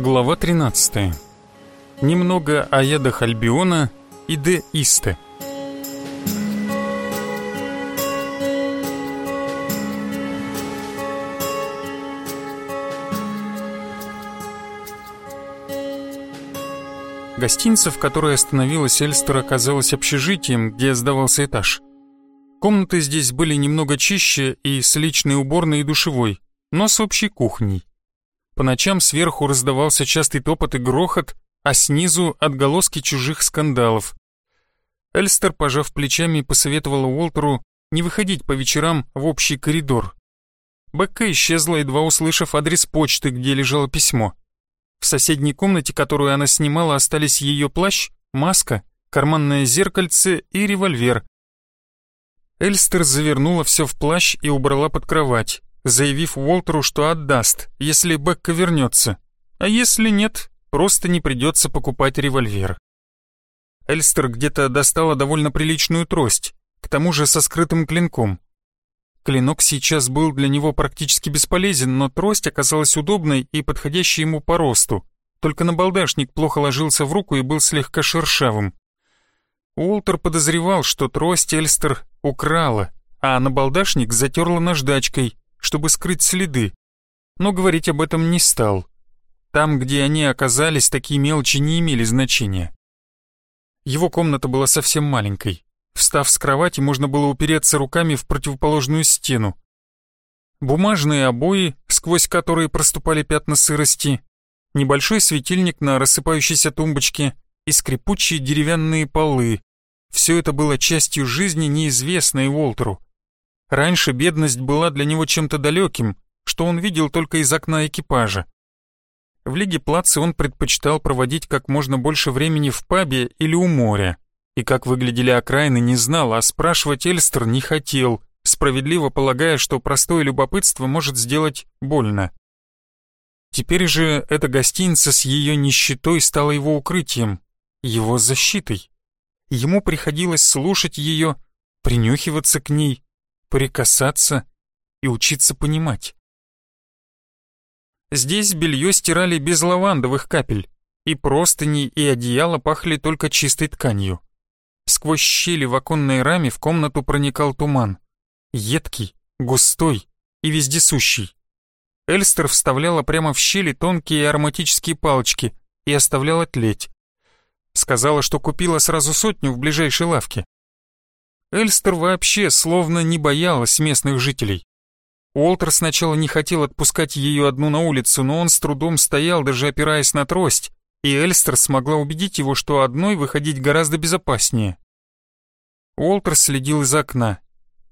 Глава 13. Немного о ядах Альбиона и де Исте. Гостиница, в которой остановилась Эльстер, оказалась общежитием, где сдавался этаж. Комнаты здесь были немного чище и с личной уборной и душевой, но с общей кухней. По ночам сверху раздавался частый топот и грохот, а снизу отголоски чужих скандалов. Эльстер, пожав плечами, посоветовала Уолтеру не выходить по вечерам в общий коридор. Бекка исчезла, едва услышав адрес почты, где лежало письмо. В соседней комнате, которую она снимала, остались ее плащ, маска, карманное зеркальце и револьвер. Эльстер завернула все в плащ и убрала под кровать, заявив Уолтеру, что отдаст, если Бекка вернется. А если нет, просто не придется покупать револьвер. Эльстер где-то достала довольно приличную трость, к тому же со скрытым клинком. Клинок сейчас был для него практически бесполезен, но трость оказалась удобной и подходящей ему по росту. Только набалдашник плохо ложился в руку и был слегка шершавым. Уолтер подозревал, что трость Эльстер украла, а набалдашник затерла наждачкой, чтобы скрыть следы. Но говорить об этом не стал. Там, где они оказались, такие мелочи не имели значения. Его комната была совсем маленькой. Встав с кровати, можно было упереться руками в противоположную стену. Бумажные обои, сквозь которые проступали пятна сырости, небольшой светильник на рассыпающейся тумбочке и скрипучие деревянные полы. Все это было частью жизни, неизвестной Уолтеру. Раньше бедность была для него чем-то далеким, что он видел только из окна экипажа. В Лиге Плаца он предпочитал проводить как можно больше времени в пабе или у моря и как выглядели окраины не знал, а спрашивать Эльстер не хотел, справедливо полагая, что простое любопытство может сделать больно. Теперь же эта гостиница с ее нищетой стала его укрытием, его защитой. Ему приходилось слушать ее, принюхиваться к ней, прикасаться и учиться понимать. Здесь белье стирали без лавандовых капель, и простыни и одеяло пахли только чистой тканью. Сквозь щели в оконной раме в комнату проникал туман. Едкий, густой и вездесущий. Эльстер вставляла прямо в щели тонкие ароматические палочки и оставляла тлеть. Сказала, что купила сразу сотню в ближайшей лавке. Эльстер вообще словно не боялась местных жителей. Уолтер сначала не хотел отпускать ее одну на улицу, но он с трудом стоял, даже опираясь на трость, и Эльстер смогла убедить его, что одной выходить гораздо безопаснее. Уолтер следил из окна.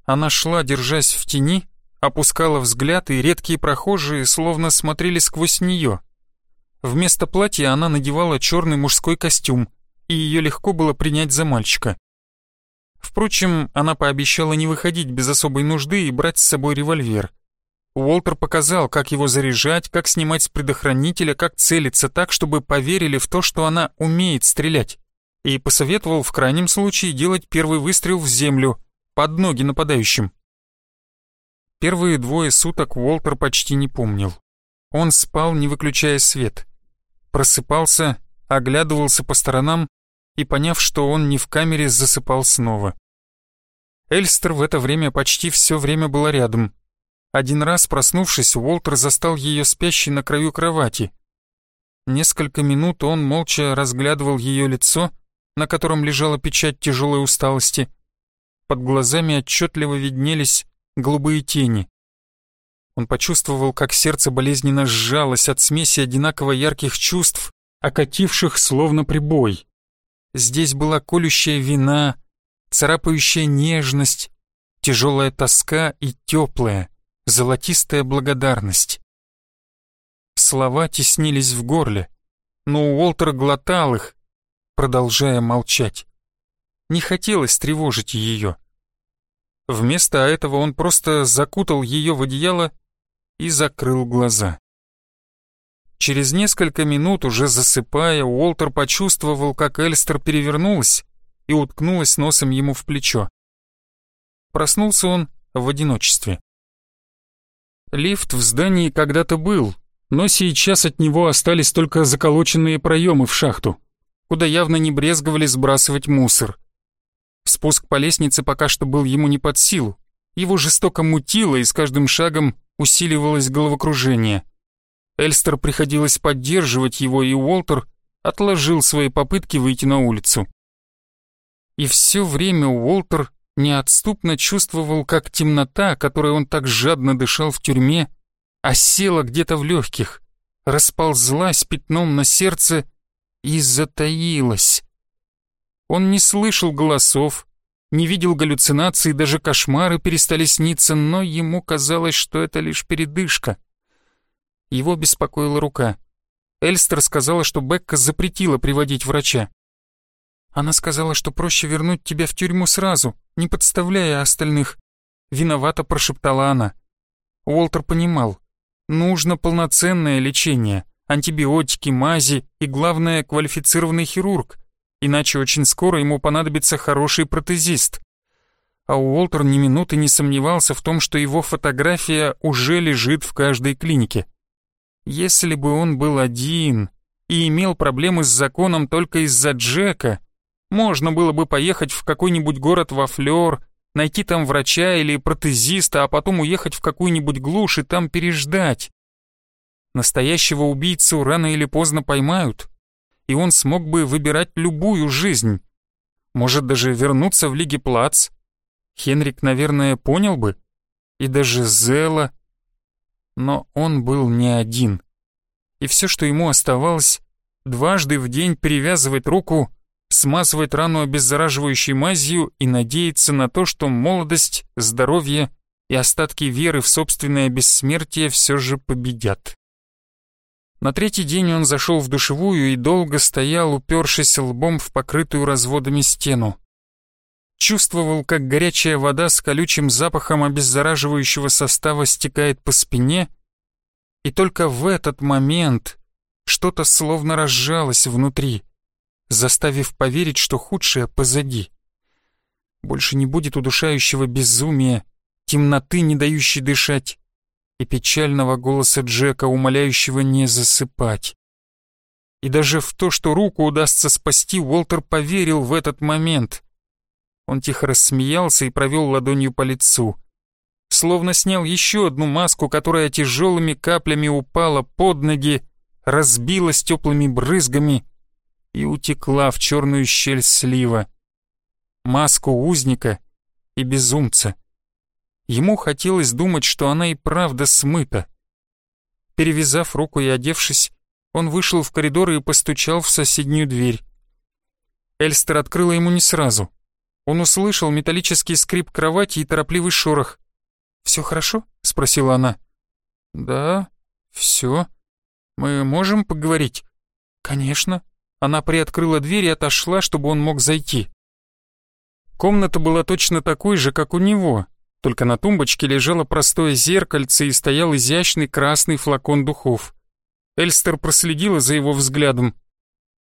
Она шла, держась в тени, опускала взгляд, и редкие прохожие словно смотрели сквозь нее. Вместо платья она надевала черный мужской костюм, и ее легко было принять за мальчика. Впрочем, она пообещала не выходить без особой нужды и брать с собой револьвер — Уолтер показал, как его заряжать, как снимать с предохранителя, как целиться так, чтобы поверили в то, что она умеет стрелять. И посоветовал в крайнем случае делать первый выстрел в землю, под ноги нападающим. Первые двое суток Уолтер почти не помнил. Он спал, не выключая свет. Просыпался, оглядывался по сторонам и, поняв, что он не в камере, засыпал снова. Эльстер в это время почти все время была рядом, один раз, проснувшись, Уолтер застал ее спящей на краю кровати. Несколько минут он молча разглядывал ее лицо, на котором лежала печать тяжелой усталости. Под глазами отчетливо виднелись голубые тени. Он почувствовал, как сердце болезненно сжалось от смеси одинаково ярких чувств, окативших словно прибой. Здесь была колющая вина, царапающая нежность, тяжелая тоска и теплая, золотистая благодарность. Слова теснились в горле, но Уолтер глотал их, продолжая молчать. Не хотелось тревожить ее. Вместо этого он просто закутал ее в одеяло и закрыл глаза. Через несколько минут, уже засыпая, Уолтер почувствовал, как Эльстер перевернулась и уткнулась носом ему в плечо. Проснулся он в одиночестве. Лифт в здании когда-то был, но сейчас от него остались только заколоченные проемы в шахту, куда явно не брезговали сбрасывать мусор. Спуск по лестнице пока что был ему не под силу. Его жестоко мутило, и с каждым шагом усиливалось головокружение. Эльстер приходилось поддерживать его, и Уолтер отложил свои попытки выйти на улицу. И все время Уолтер неотступно чувствовал, как темнота, которой он так жадно дышал в тюрьме, осела где-то в легких, расползлась пятном на сердце и затаилась. Он не слышал голосов, не видел галлюцинаций, даже кошмары перестали сниться, но ему казалось, что это лишь передышка. Его беспокоила рука. Эльстер сказала, что Бекка запретила приводить врача. Она сказала, что проще вернуть тебя в тюрьму сразу, не подставляя остальных. Виновато прошептала она. Уолтер понимал. Нужно полноценное лечение, антибиотики, мази и, главное, квалифицированный хирург, иначе очень скоро ему понадобится хороший протезист. А Уолтер ни минуты не сомневался в том, что его фотография уже лежит в каждой клинике. Если бы он был один и имел проблемы с законом только из-за Джека, можно было бы поехать в какой-нибудь город во Флёр найти там врача или протезиста, а потом уехать в какую-нибудь глушь и там переждать. Настоящего убийцу рано или поздно поймают, и он смог бы выбирать любую жизнь. Может даже вернуться в Лиге Плац. Хенрик, наверное, понял бы. И даже Зела. Но он был не один. И все, что ему оставалось, дважды в день перевязывать руку смазывать рану обеззараживающей мазью и надеяться на то, что молодость, здоровье и остатки веры в собственное бессмертие все же победят. На третий день он зашел в душевую и долго стоял, упершись лбом в покрытую разводами стену. Чувствовал, как горячая вода с колючим запахом обеззараживающего состава стекает по спине, и только в этот момент что-то словно разжалось внутри — заставив поверить, что худшее позади. Больше не будет удушающего безумия, темноты, не дающей дышать, и печального голоса Джека, умоляющего не засыпать. И даже в то, что руку удастся спасти, Уолтер поверил в этот момент. Он тихо рассмеялся и провел ладонью по лицу. Словно снял еще одну маску, которая тяжелыми каплями упала под ноги, разбилась теплыми брызгами и утекла в черную щель слива. Маску узника и безумца. Ему хотелось думать, что она и правда смыта. Перевязав руку и одевшись, он вышел в коридор и постучал в соседнюю дверь. Эльстер открыла ему не сразу. Он услышал металлический скрип кровати и торопливый шорох. «Все хорошо?» — спросила она. «Да, все. Мы можем поговорить?» «Конечно», она приоткрыла дверь и отошла, чтобы он мог зайти. Комната была точно такой же, как у него, только на тумбочке лежало простое зеркальце и стоял изящный красный флакон духов. Эльстер проследила за его взглядом.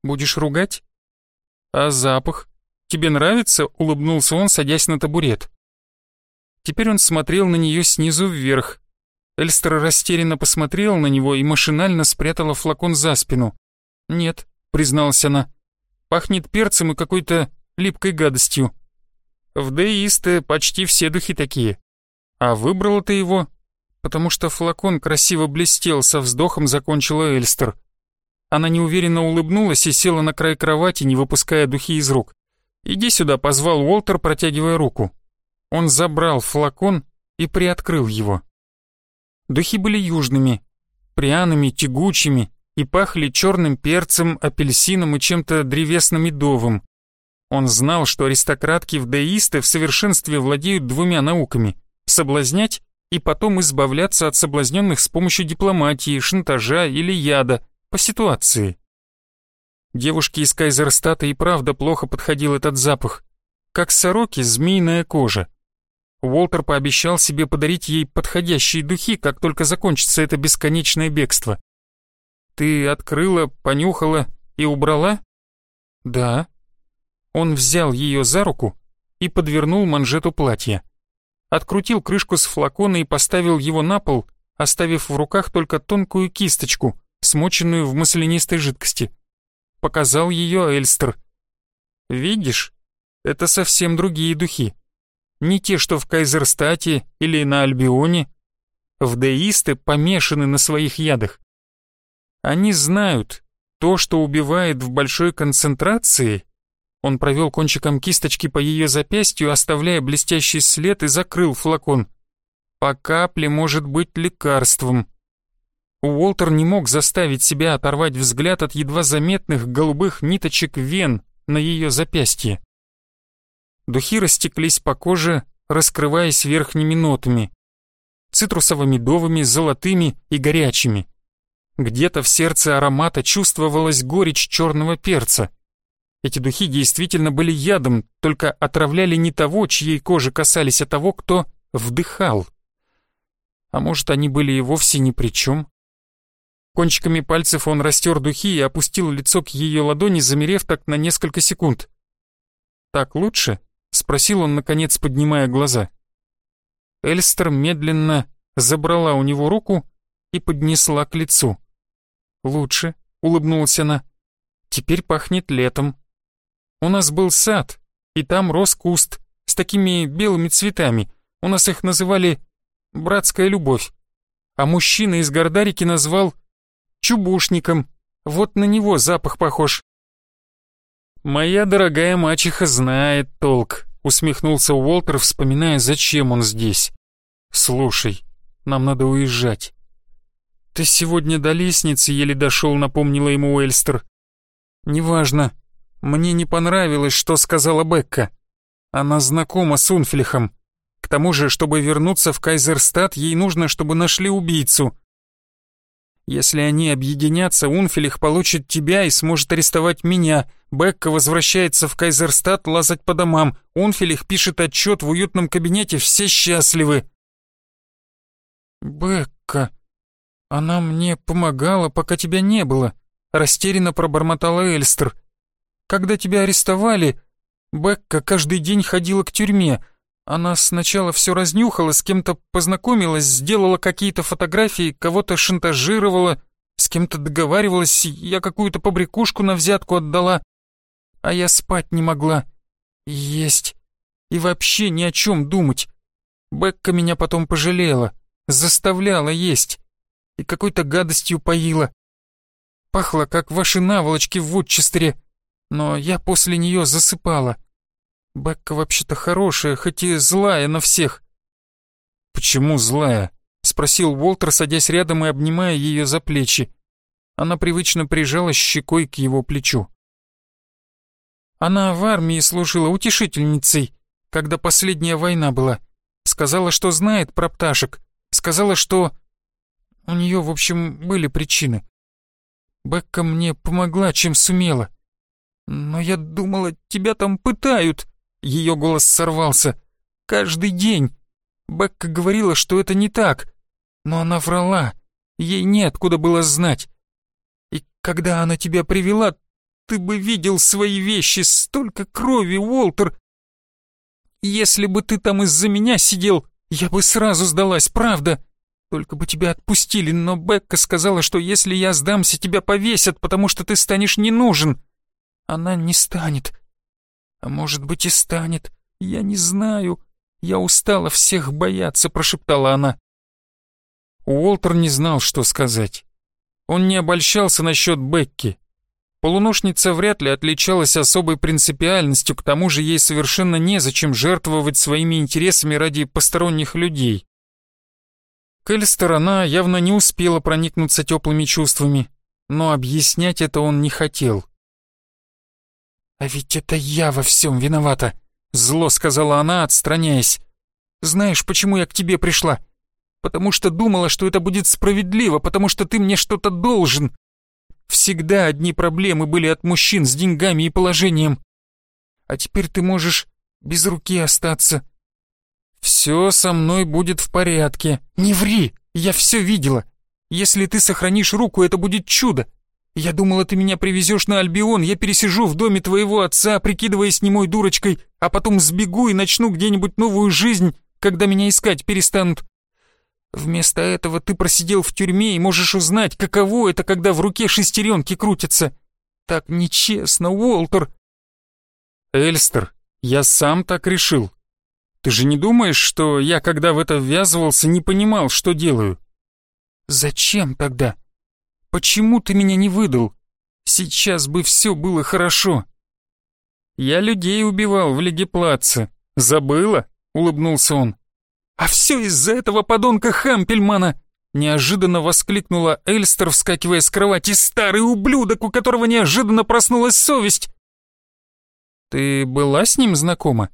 «Будешь ругать?» «А запах? Тебе нравится?» — улыбнулся он, садясь на табурет. Теперь он смотрел на нее снизу вверх. Эльстер растерянно посмотрела на него и машинально спрятала флакон за спину. «Нет, призналась она. «Пахнет перцем и какой-то липкой гадостью. В Деисте почти все духи такие. А выбрала ты его, потому что флакон красиво блестел, со вздохом закончила Эльстер. Она неуверенно улыбнулась и села на край кровати, не выпуская духи из рук. «Иди сюда», — позвал Уолтер, протягивая руку. Он забрал флакон и приоткрыл его. Духи были южными, пряными, тягучими, и пахли черным перцем, апельсином и чем-то древесно-медовым. Он знал, что аристократки в деисты в совершенстве владеют двумя науками — соблазнять и потом избавляться от соблазненных с помощью дипломатии, шантажа или яда, по ситуации. Девушке из Кайзерстата и правда плохо подходил этот запах. Как сороки, змеиная кожа. Уолтер пообещал себе подарить ей подходящие духи, как только закончится это бесконечное бегство. Ты открыла, понюхала и убрала? Да. Он взял ее за руку и подвернул манжету платья. Открутил крышку с флакона и поставил его на пол, оставив в руках только тонкую кисточку, смоченную в маслянистой жидкости. Показал ее Эльстер. «Видишь, это совсем другие духи. Не те, что в Кайзерстате или на Альбионе. Вдеисты помешаны на своих ядах. Они знают, то, что убивает в большой концентрации, он провел кончиком кисточки по ее запястью, оставляя блестящий след и закрыл флакон. По капле может быть лекарством. Уолтер не мог заставить себя оторвать взгляд от едва заметных голубых ниточек вен на ее запястье. Духи растеклись по коже, раскрываясь верхними нотами. Цитрусово-медовыми, золотыми и горячими. Где-то в сердце аромата чувствовалась горечь черного перца. Эти духи действительно были ядом, только отравляли не того, чьей кожи касались, а того, кто вдыхал. А может, они были и вовсе ни при чем? Кончиками пальцев он растер духи и опустил лицо к ее ладони, замерев так на несколько секунд. «Так лучше?» — спросил он, наконец, поднимая глаза. Эльстер медленно забрала у него руку и поднесла к лицу. «Лучше», — улыбнулась она. «Теперь пахнет летом. У нас был сад, и там рос куст с такими белыми цветами. У нас их называли «братская любовь». А мужчина из Гордарики назвал «чубушником». Вот на него запах похож. «Моя дорогая мачеха знает толк», — усмехнулся Уолтер, вспоминая, зачем он здесь. «Слушай, нам надо уезжать. «Ты сегодня до лестницы еле дошел», — напомнила ему Уэльстер. «Неважно. Мне не понравилось, что сказала Бекка. Она знакома с Унфлихом. К тому же, чтобы вернуться в Кайзерстад, ей нужно, чтобы нашли убийцу. Если они объединятся, Унфилих получит тебя и сможет арестовать меня. Бекка возвращается в Кайзерстад лазать по домам. Унфилих пишет отчет в уютном кабинете, все счастливы». «Бекка», «Она мне помогала, пока тебя не было», — растерянно пробормотала Эльстер. «Когда тебя арестовали, Бекка каждый день ходила к тюрьме. Она сначала все разнюхала, с кем-то познакомилась, сделала какие-то фотографии, кого-то шантажировала, с кем-то договаривалась, я какую-то побрякушку на взятку отдала. А я спать не могла. Есть. И вообще ни о чем думать. Бекка меня потом пожалела, заставляла есть и какой-то гадостью поила. Пахло, как ваши наволочки в Вудчестере, но я после нее засыпала. Бекка вообще-то хорошая, хоть и злая на всех. «Почему злая?» — спросил Уолтер, садясь рядом и обнимая ее за плечи. Она привычно прижалась щекой к его плечу. Она в армии служила утешительницей, когда последняя война была. Сказала, что знает про пташек. Сказала, что у нее, в общем, были причины. Бекка мне помогла, чем сумела. Но я думала, тебя там пытают. Ее голос сорвался. Каждый день. Бекка говорила, что это не так. Но она врала. Ей неоткуда было знать. И когда она тебя привела, ты бы видел свои вещи, столько крови, Уолтер. Если бы ты там из-за меня сидел, я бы сразу сдалась, правда. Только бы тебя отпустили, но Бекка сказала, что если я сдамся, тебя повесят, потому что ты станешь не нужен. Она не станет. А может быть и станет. Я не знаю. Я устала всех бояться, прошептала она. Уолтер не знал, что сказать. Он не обольщался насчет Бекки. Полуношница вряд ли отличалась особой принципиальностью, к тому же ей совершенно незачем жертвовать своими интересами ради посторонних людей. Кель сторона явно не успела проникнуться теплыми чувствами, но объяснять это он не хотел. «А ведь это я во всем виновата», — зло сказала она, отстраняясь. «Знаешь, почему я к тебе пришла? Потому что думала, что это будет справедливо, потому что ты мне что-то должен. Всегда одни проблемы были от мужчин с деньгами и положением. А теперь ты можешь без руки остаться, «Все со мной будет в порядке. Не ври, я все видела. Если ты сохранишь руку, это будет чудо. Я думала, ты меня привезешь на Альбион, я пересижу в доме твоего отца, прикидываясь немой дурочкой, а потом сбегу и начну где-нибудь новую жизнь, когда меня искать перестанут. Вместо этого ты просидел в тюрьме и можешь узнать, каково это, когда в руке шестеренки крутятся. Так нечестно, Уолтер. Эльстер, я сам так решил. Ты же не думаешь, что я, когда в это ввязывался, не понимал, что делаю? Зачем тогда? Почему ты меня не выдал? Сейчас бы все было хорошо. Я людей убивал в Лиге Плаца. Забыла? Улыбнулся он. «А все из-за этого подонка Хампельмана!» Неожиданно воскликнула Эльстер, вскакивая с кровати. «Старый ублюдок, у которого неожиданно проснулась совесть!» «Ты была с ним знакома?»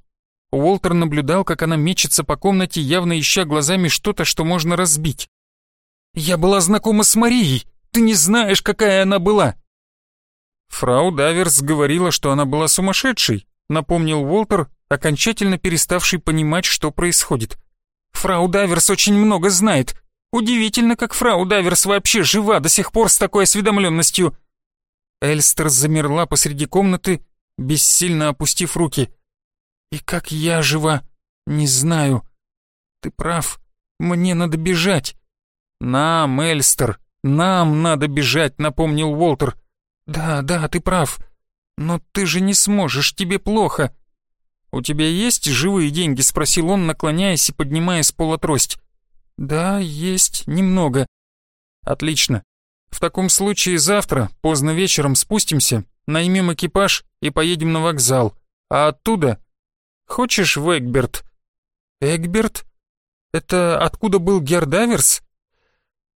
Уолтер наблюдал, как она мечется по комнате, явно ища глазами что-то, что можно разбить. «Я была знакома с Марией! Ты не знаешь, какая она была!» Фрау Даверс говорила, что она была сумасшедшей, напомнил Уолтер, окончательно переставший понимать, что происходит. Фрау Даверс очень много знает. Удивительно, как фрау Даверс вообще жива до сих пор с такой осведомленностью. Эльстер замерла посреди комнаты, бессильно опустив руки. И как я жива, не знаю. Ты прав, мне надо бежать. Нам, Эльстер, нам надо бежать, напомнил Уолтер. Да, да, ты прав. Но ты же не сможешь, тебе плохо. «У тебя есть живые деньги?» — спросил он, наклоняясь и поднимая с пола трость. «Да, есть, немного». «Отлично. В таком случае завтра, поздно вечером, спустимся, наймем экипаж и поедем на вокзал. А оттуда... Хочешь в Эгберт?» «Эгберт? Это откуда был Гердаверс?»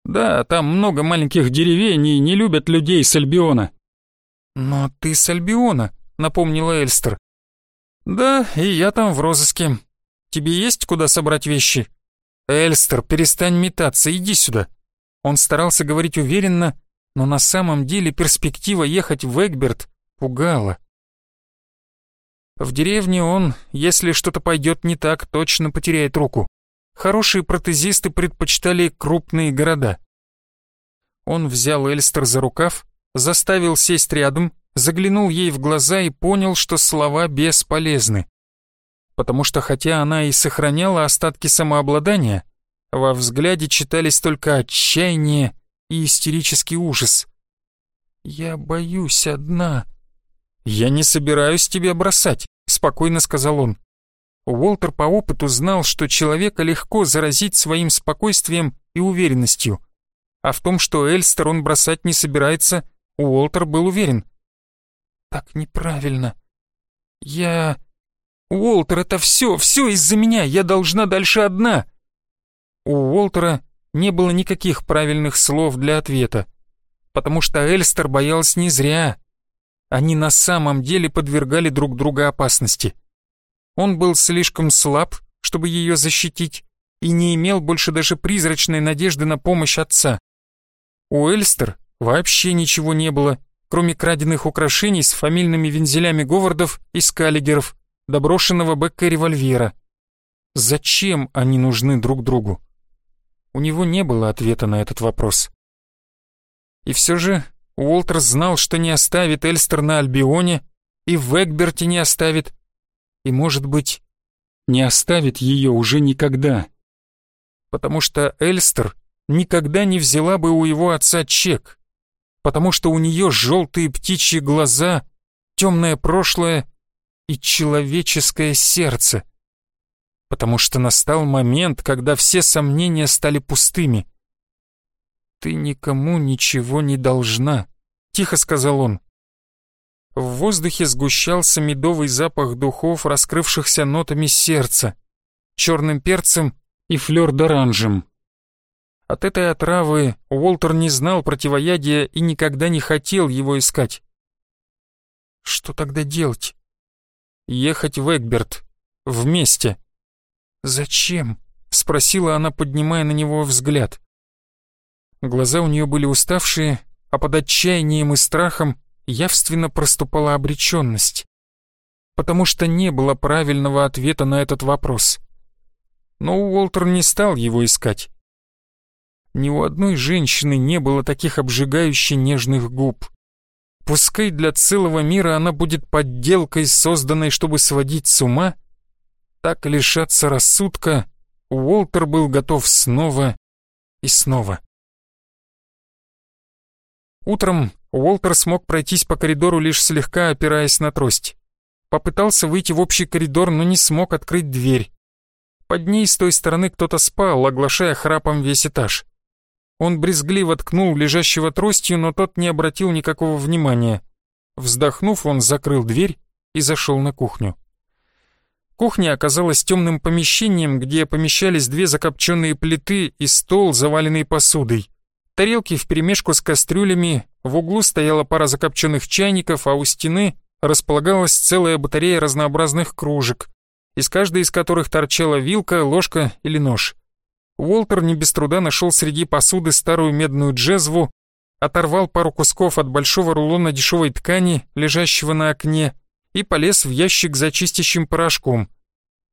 «Да, там много маленьких деревень и не любят людей с Альбиона». «Но ты с Альбиона», — напомнила Эльстер. «Да, и я там в розыске. Тебе есть куда собрать вещи?» «Эльстер, перестань метаться, иди сюда». Он старался говорить уверенно, но на самом деле перспектива ехать в Эгберт пугала. В деревне он, если что-то пойдет не так, точно потеряет руку. Хорошие протезисты предпочитали крупные города. Он взял Эльстер за рукав, заставил сесть рядом заглянул ей в глаза и понял, что слова бесполезны. Потому что хотя она и сохраняла остатки самообладания, во взгляде читались только отчаяние и истерический ужас. «Я боюсь одна». «Я не собираюсь тебя бросать», — спокойно сказал он. Уолтер по опыту знал, что человека легко заразить своим спокойствием и уверенностью. А в том, что Эльстер он бросать не собирается, Уолтер был уверен так неправильно. Я... Уолтер, это все, все из-за меня, я должна дальше одна. У Уолтера не было никаких правильных слов для ответа, потому что Эльстер боялась не зря. Они на самом деле подвергали друг друга опасности. Он был слишком слаб, чтобы ее защитить, и не имел больше даже призрачной надежды на помощь отца. У Эльстер вообще ничего не было, кроме краденных украшений с фамильными вензелями Говардов и Скаллигеров, доброшенного Бекка револьвера. Зачем они нужны друг другу? У него не было ответа на этот вопрос. И все же Уолтер знал, что не оставит Эльстер на Альбионе, и в Эгберте не оставит, и, может быть, не оставит ее уже никогда. Потому что Эльстер никогда не взяла бы у его отца чек, потому что у нее желтые птичьи глаза, темное прошлое и человеческое сердце. Потому что настал момент, когда все сомнения стали пустыми. «Ты никому ничего не должна», — тихо сказал он. В воздухе сгущался медовый запах духов, раскрывшихся нотами сердца, черным перцем и флёр-д'оранжем. От этой отравы Уолтер не знал противоядия и никогда не хотел его искать. Что тогда делать? Ехать в Эгберт. Вместе. Зачем? Спросила она, поднимая на него взгляд. Глаза у нее были уставшие, а под отчаянием и страхом явственно проступала обреченность. Потому что не было правильного ответа на этот вопрос. Но Уолтер не стал его искать. Ни у одной женщины не было таких обжигающе нежных губ. Пускай для целого мира она будет подделкой, созданной, чтобы сводить с ума, так лишаться рассудка Уолтер был готов снова И снова. Утром Уолтер смог пройтись по коридору, лишь слегка опираясь на трость. Попытался выйти в общий коридор, но не смог открыть дверь. Под ней с той стороны кто-то спал, оглашая храпом весь этаж. Он брезгливо ткнул лежащего тростью, но тот не обратил никакого внимания. Вздохнув, он закрыл дверь и зашел на кухню. Кухня оказалась темным помещением, где помещались две закопченные плиты и стол, заваленный посудой. Тарелки вперемешку с кастрюлями, в углу стояла пара закопченных чайников, а у стены располагалась целая батарея разнообразных кружек, из каждой из которых торчала вилка, ложка или нож. Уолтер не без труда нашел среди посуды старую медную джезву, оторвал пару кусков от большого рулона дешевой ткани, лежащего на окне, и полез в ящик за чистящим порошком.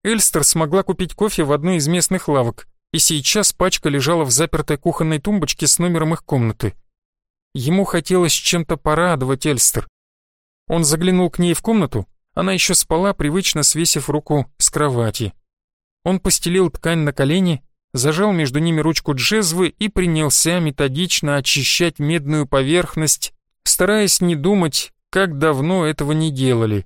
Эльстер смогла купить кофе в одной из местных лавок, и сейчас пачка лежала в запертой кухонной тумбочке с номером их комнаты. Ему хотелось чем-то порадовать Эльстер. Он заглянул к ней в комнату, она еще спала, привычно свесив руку с кровати. Он постелил ткань на колени, зажал между ними ручку джезвы и принялся методично очищать медную поверхность, стараясь не думать, как давно этого не делали.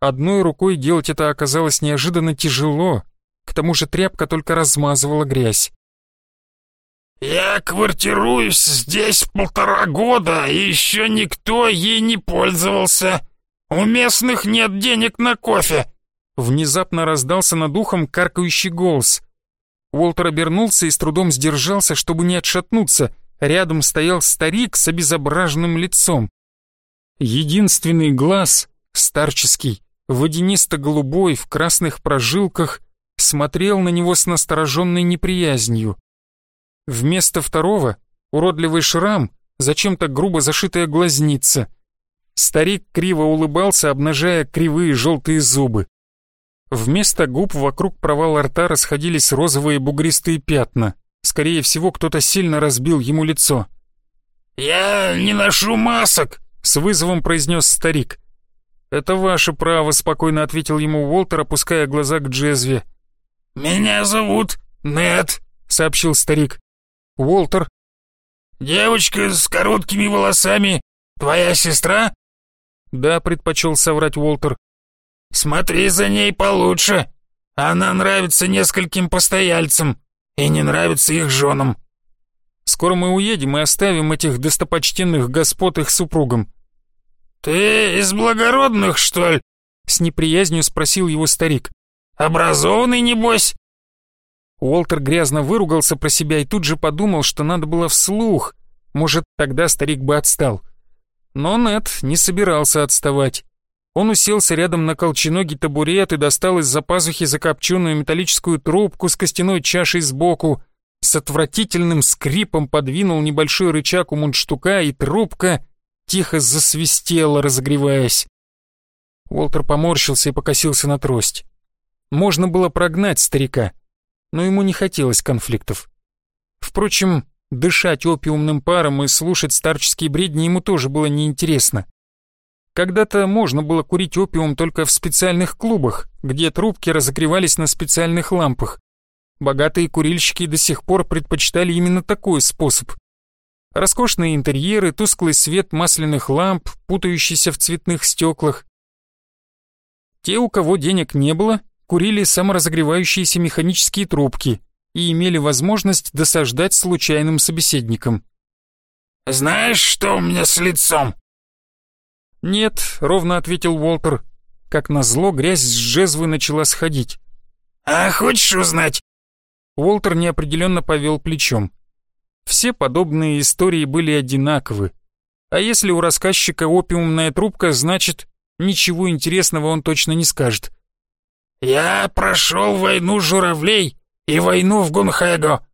Одной рукой делать это оказалось неожиданно тяжело, к тому же тряпка только размазывала грязь. «Я квартируюсь здесь полтора года, и еще никто ей не пользовался. У местных нет денег на кофе!» Внезапно раздался над ухом каркающий голос. Уолтер обернулся и с трудом сдержался, чтобы не отшатнуться. Рядом стоял старик с обезображенным лицом. Единственный глаз, старческий, водянисто-голубой, в красных прожилках, смотрел на него с настороженной неприязнью. Вместо второго — уродливый шрам, зачем-то грубо зашитая глазница. Старик криво улыбался, обнажая кривые желтые зубы. Вместо губ вокруг провала рта расходились розовые бугристые пятна. Скорее всего, кто-то сильно разбил ему лицо. «Я не ношу масок», — с вызовом произнес старик. «Это ваше право», — спокойно ответил ему Уолтер, опуская глаза к Джезве. «Меня зовут Нед», — сообщил старик. «Уолтер». «Девочка с короткими волосами, твоя сестра?» «Да», — предпочел соврать Уолтер. «Смотри за ней получше. Она нравится нескольким постояльцам и не нравится их женам». «Скоро мы уедем и оставим этих достопочтенных господ их супругам». «Ты из благородных, что ли?» — с неприязнью спросил его старик. Образованный, небось?» Уолтер грязно выругался про себя и тут же подумал, что надо было вслух. Может, тогда старик бы отстал. Но Нед не собирался отставать. Он уселся рядом на колченогий табурет и достал из-за пазухи закопченную металлическую трубку с костяной чашей сбоку, с отвратительным скрипом подвинул небольшой рычаг у мундштука, и трубка тихо засвистела, разогреваясь. Уолтер поморщился и покосился на трость. Можно было прогнать старика, но ему не хотелось конфликтов. Впрочем, дышать опиумным паром и слушать старческие бредни ему тоже было неинтересно. Когда-то можно было курить опиум только в специальных клубах, где трубки разогревались на специальных лампах. Богатые курильщики до сих пор предпочитали именно такой способ. Роскошные интерьеры, тусклый свет масляных ламп, путающийся в цветных стеклах. Те, у кого денег не было, курили саморазогревающиеся механические трубки и имели возможность досаждать случайным собеседникам. «Знаешь, что у меня с лицом?» «Нет», — ровно ответил Уолтер. Как назло, грязь с джезвы начала сходить. «А хочешь узнать?» Уолтер неопределенно повел плечом. Все подобные истории были одинаковы. А если у рассказчика опиумная трубка, значит, ничего интересного он точно не скажет. Я прошел войну журавлей и войну в Гунхэго.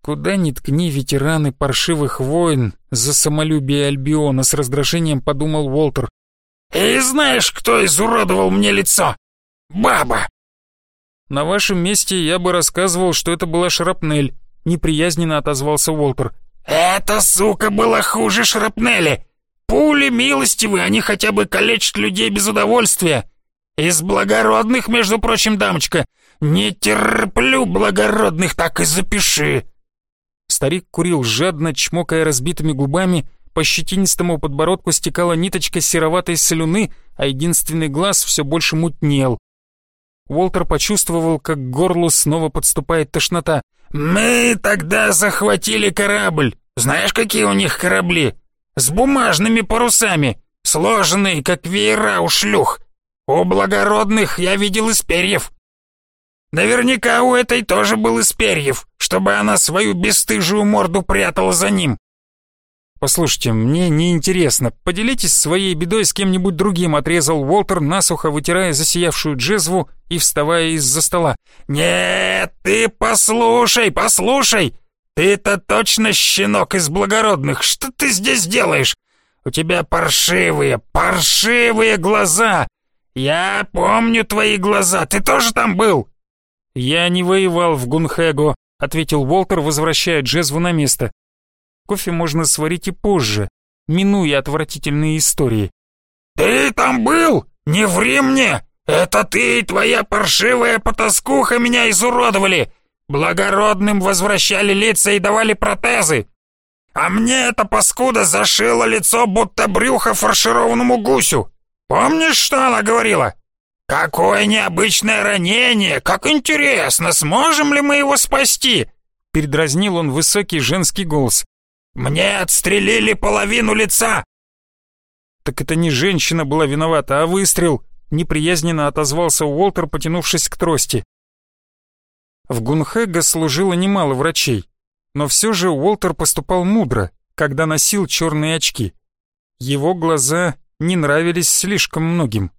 Куда ни ткни ветераны паршивых войн за самолюбие Альбиона, с раздражением подумал Уолтер. И знаешь, кто изуродовал мне лицо? Баба! На вашем месте я бы рассказывал, что это была шрапнель, неприязненно отозвался Уолтер. Эта сука была хуже шрапнели. Пули милостивы, они хотя бы калечат людей без удовольствия. Из благородных, между прочим, дамочка. Не терплю благородных, так и запиши. Старик курил жадно, чмокая разбитыми губами, по щетинистому подбородку стекала ниточка сероватой слюны, а единственный глаз все больше мутнел. Уолтер почувствовал, как к горлу снова подступает тошнота. «Мы тогда захватили корабль. Знаешь, какие у них корабли? С бумажными парусами, сложенные, как веера у шлюх. У благородных я видел из перьев. Наверняка у этой тоже был из перьев, чтобы она свою бесстыжую морду прятала за ним. «Послушайте, мне неинтересно. Поделитесь своей бедой с кем-нибудь другим», — отрезал Уолтер, насухо вытирая засиявшую джезву и вставая из-за стола. «Нет, ты послушай, послушай! Ты-то точно щенок из благородных. Что ты здесь делаешь? У тебя паршивые, паршивые глаза. Я помню твои глаза. Ты тоже там был?» «Я не воевал в Гунхэго», — ответил Уолтер, возвращая джезву на место. Кофе можно сварить и позже, минуя отвратительные истории. «Ты там был? Не ври мне! Это ты и твоя паршивая потаскуха меня изуродовали! Благородным возвращали лица и давали протезы! А мне эта паскуда зашила лицо, будто брюхо фаршированному гусю! Помнишь, что она говорила? Какое необычное ранение! Как интересно, сможем ли мы его спасти?» Передразнил он высокий женский голос. Мне отстрелили половину лица!» «Так это не женщина была виновата, а выстрел!» Неприязненно отозвался Уолтер, потянувшись к трости. В Гунхэга служило немало врачей, но все же Уолтер поступал мудро, когда носил черные очки. Его глаза не нравились слишком многим.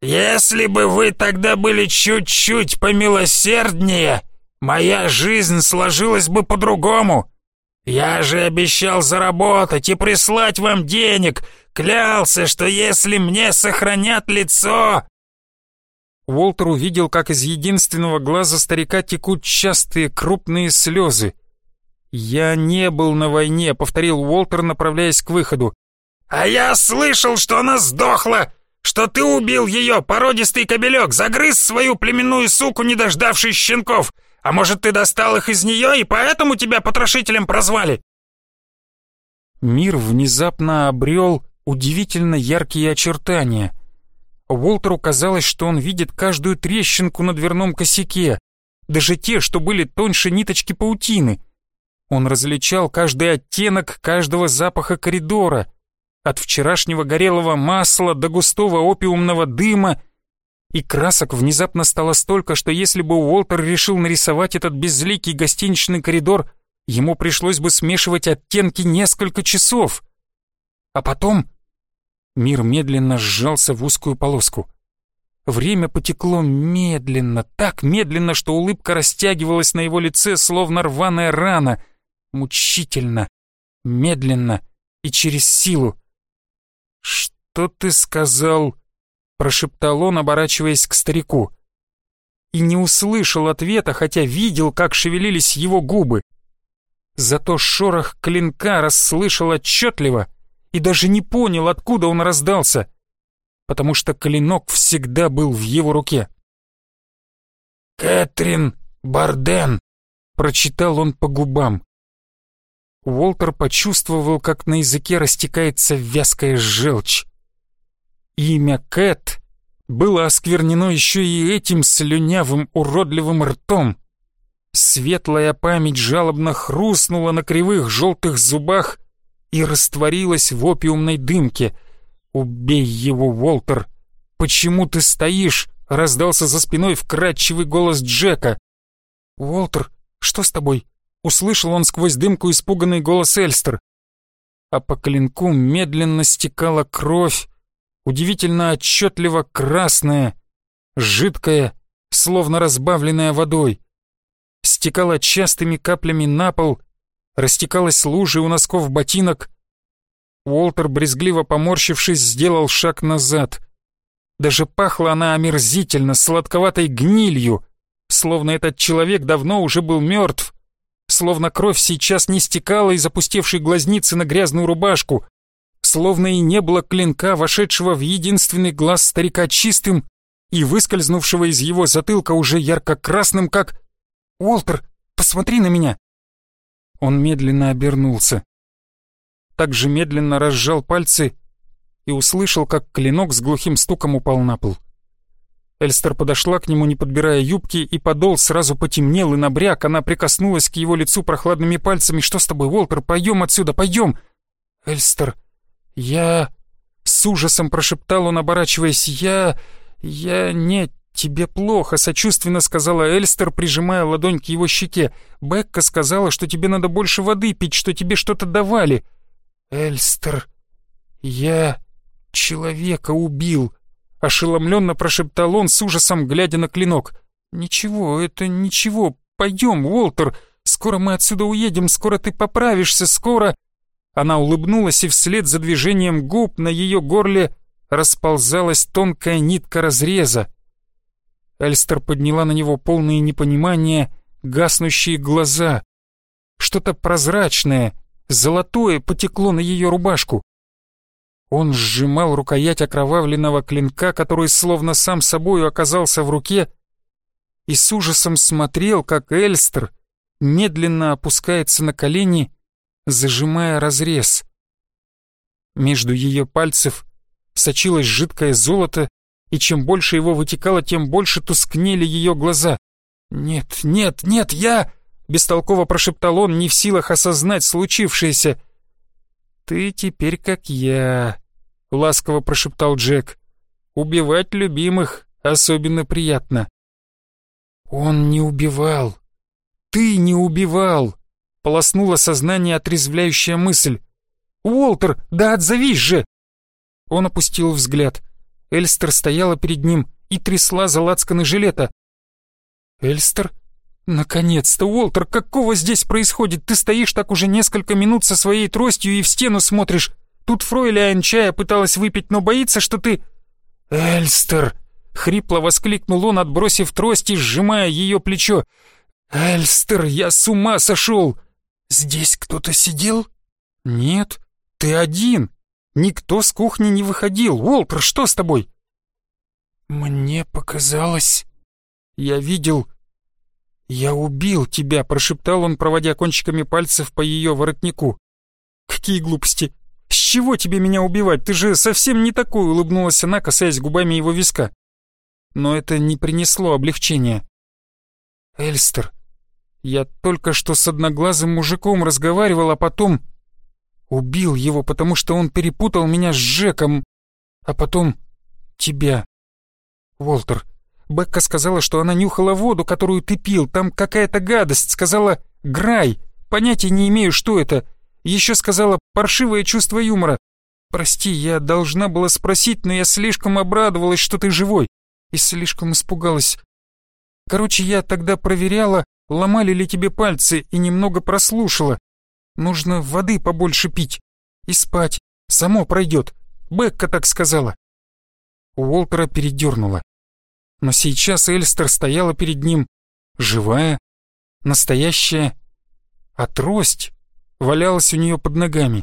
«Если бы вы тогда были чуть-чуть помилосерднее, моя жизнь сложилась бы по-другому. «Я же обещал заработать и прислать вам денег! Клялся, что если мне сохранят лицо...» Уолтер увидел, как из единственного глаза старика текут частые крупные слезы. «Я не был на войне», — повторил Уолтер, направляясь к выходу. «А я слышал, что она сдохла! Что ты убил ее, породистый кобелек, загрыз свою племенную суку, не дождавшись щенков! А может, ты достал их из нее, и поэтому тебя потрошителем прозвали?» Мир внезапно обрел удивительно яркие очертания. Уолтеру казалось, что он видит каждую трещинку на дверном косяке, даже те, что были тоньше ниточки паутины. Он различал каждый оттенок каждого запаха коридора, от вчерашнего горелого масла до густого опиумного дыма — и красок внезапно стало столько, что если бы Уолтер решил нарисовать этот безликий гостиничный коридор, ему пришлось бы смешивать оттенки несколько часов. А потом мир медленно сжался в узкую полоску. Время потекло медленно, так медленно, что улыбка растягивалась на его лице, словно рваная рана, мучительно, медленно и через силу. «Что ты сказал?» прошептал он, оборачиваясь к старику. И не услышал ответа, хотя видел, как шевелились его губы. Зато шорох клинка расслышал отчетливо и даже не понял, откуда он раздался, потому что клинок всегда был в его руке. «Кэтрин Барден», — прочитал он по губам. Уолтер почувствовал, как на языке растекается вязкая желчь. Имя Кэт было осквернено еще и этим слюнявым уродливым ртом. Светлая память жалобно хрустнула на кривых желтых зубах и растворилась в опиумной дымке. «Убей его, Уолтер! Почему ты стоишь?» — раздался за спиной вкрадчивый голос Джека. «Уолтер, что с тобой?» — услышал он сквозь дымку испуганный голос Эльстер. А по клинку медленно стекала кровь, удивительно отчетливо красная, жидкая, словно разбавленная водой. Стекала частыми каплями на пол, растекалась лужей у носков ботинок. Уолтер, брезгливо поморщившись, сделал шаг назад. Даже пахла она омерзительно, сладковатой гнилью, словно этот человек давно уже был мертв, словно кровь сейчас не стекала из опустевшей глазницы на грязную рубашку, словно и не было клинка, вошедшего в единственный глаз старика чистым и выскользнувшего из его затылка уже ярко-красным, как «Уолтер, посмотри на меня!» Он медленно обернулся. Также медленно разжал пальцы и услышал, как клинок с глухим стуком упал на пол. Эльстер подошла к нему, не подбирая юбки, и подол сразу потемнел и набряк. Она прикоснулась к его лицу прохладными пальцами. «Что с тобой, Уолтер? Пойдем отсюда, пойдем!» «Эльстер, я...» С ужасом прошептал он, оборачиваясь. «Я... я... не... тебе плохо», — сочувственно сказала Эльстер, прижимая ладонь к его щеке. «Бекка сказала, что тебе надо больше воды пить, что тебе что-то давали». «Эльстер, я... человека убил», — ошеломленно прошептал он с ужасом, глядя на клинок. «Ничего, это ничего. Пойдем, Уолтер. Скоро мы отсюда уедем, скоро ты поправишься, скоро...» Она улыбнулась, и вслед за движением губ на ее горле расползалась тонкая нитка разреза. Эльстер подняла на него полные непонимания, гаснущие глаза. Что-то прозрачное, золотое потекло на ее рубашку. Он сжимал рукоять окровавленного клинка, который словно сам собою оказался в руке, и с ужасом смотрел, как Эльстер медленно опускается на колени зажимая разрез. Между ее пальцев сочилось жидкое золото, и чем больше его вытекало, тем больше тускнели ее глаза. «Нет, нет, нет, я...» — бестолково прошептал он, не в силах осознать случившееся. «Ты теперь как я», — ласково прошептал Джек. «Убивать любимых особенно приятно». «Он не убивал. Ты не убивал полоснула сознание отрезвляющая мысль. «Уолтер, да отзовись же!» Он опустил взгляд. Эльстер стояла перед ним и трясла за лацканы жилета. «Эльстер? Наконец-то, Уолтер, какого здесь происходит? Ты стоишь так уже несколько минут со своей тростью и в стену смотришь. Тут Фройляйн чая пыталась выпить, но боится, что ты...» «Эльстер!» — хрипло воскликнул он, отбросив трость и сжимая ее плечо. «Эльстер, я с ума сошел! «Здесь кто-то сидел?» «Нет, ты один. Никто с кухни не выходил. Уолтер, что с тобой?» «Мне показалось...» «Я видел...» «Я убил тебя», — прошептал он, проводя кончиками пальцев по ее воротнику. «Какие глупости! С чего тебе меня убивать? Ты же совсем не такой!» — улыбнулась она, касаясь губами его виска. Но это не принесло облегчения. «Эльстер, я только что с одноглазым мужиком разговаривал, а потом... Убил его, потому что он перепутал меня с Джеком, а потом тебя. Уолтер, Бекка сказала, что она нюхала воду, которую ты пил, там какая-то гадость, сказала «грай», понятия не имею, что это. Еще сказала «паршивое чувство юмора». Прости, я должна была спросить, но я слишком обрадовалась, что ты живой, и слишком испугалась. Короче, я тогда проверяла, ломали ли тебе пальцы и немного прослушала. Нужно воды побольше пить и спать. Само пройдет. Бекка так сказала. Уолтера передернула. Но сейчас Эльстер стояла перед ним, живая, настоящая, а трость валялась у нее под ногами.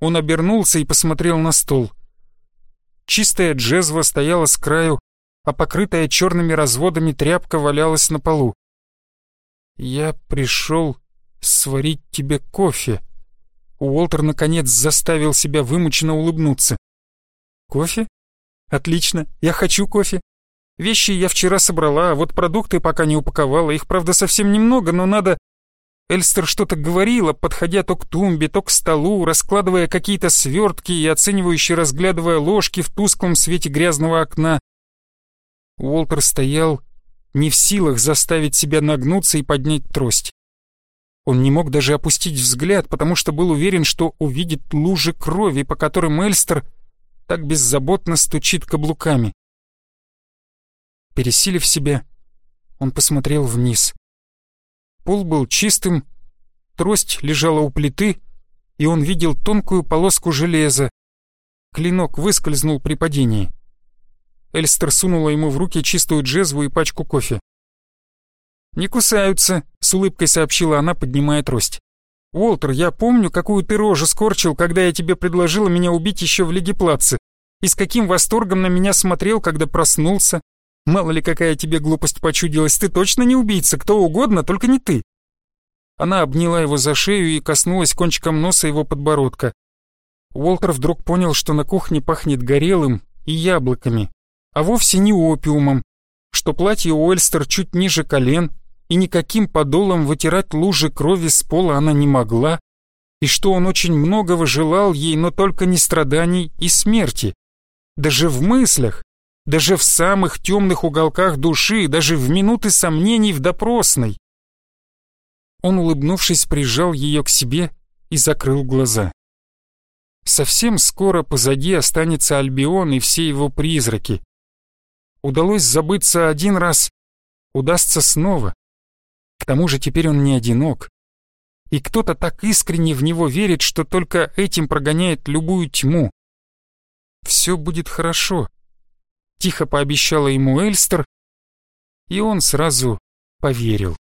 Он обернулся и посмотрел на стол. Чистая джезва стояла с краю, а покрытая черными разводами тряпка валялась на полу. «Я пришел сварить тебе кофе». Уолтер, наконец, заставил себя вымученно улыбнуться. «Кофе? Отлично, я хочу кофе. Вещи я вчера собрала, а вот продукты пока не упаковала. Их, правда, совсем немного, но надо...» Эльстер что-то говорила, подходя то к тумбе, то к столу, раскладывая какие-то свертки и оценивающе разглядывая ложки в тусклом свете грязного окна. Уолтер стоял не в силах заставить себя нагнуться и поднять трость. Он не мог даже опустить взгляд, потому что был уверен, что увидит лужи крови, по которым Эльстер так беззаботно стучит каблуками. Пересилив себя, он посмотрел вниз. Пол был чистым, трость лежала у плиты, и он видел тонкую полоску железа. Клинок выскользнул при падении. Эльстер сунула ему в руки чистую джезву и пачку кофе. «Не кусаются», — с улыбкой сообщила она, поднимая трость. «Уолтер, я помню, какую ты рожу скорчил, когда я тебе предложила меня убить еще в Лиге Плаца, и с каким восторгом на меня смотрел, когда проснулся. Мало ли какая тебе глупость почудилась, ты точно не убийца, кто угодно, только не ты». Она обняла его за шею и коснулась кончиком носа его подбородка. Уолтер вдруг понял, что на кухне пахнет горелым и яблоками, а вовсе не опиумом, что платье Уэльстер чуть ниже колен, и никаким подолом вытирать лужи крови с пола она не могла, и что он очень многого желал ей, но только не страданий и смерти. Даже в мыслях, даже в самых темных уголках души, даже в минуты сомнений в допросной. Он, улыбнувшись, прижал ее к себе и закрыл глаза. Совсем скоро позади останется Альбион и все его призраки. Удалось забыться один раз, удастся снова. К тому же теперь он не одинок. И кто-то так искренне в него верит, что только этим прогоняет любую тьму. «Все будет хорошо», — тихо пообещала ему Эльстер, и он сразу поверил.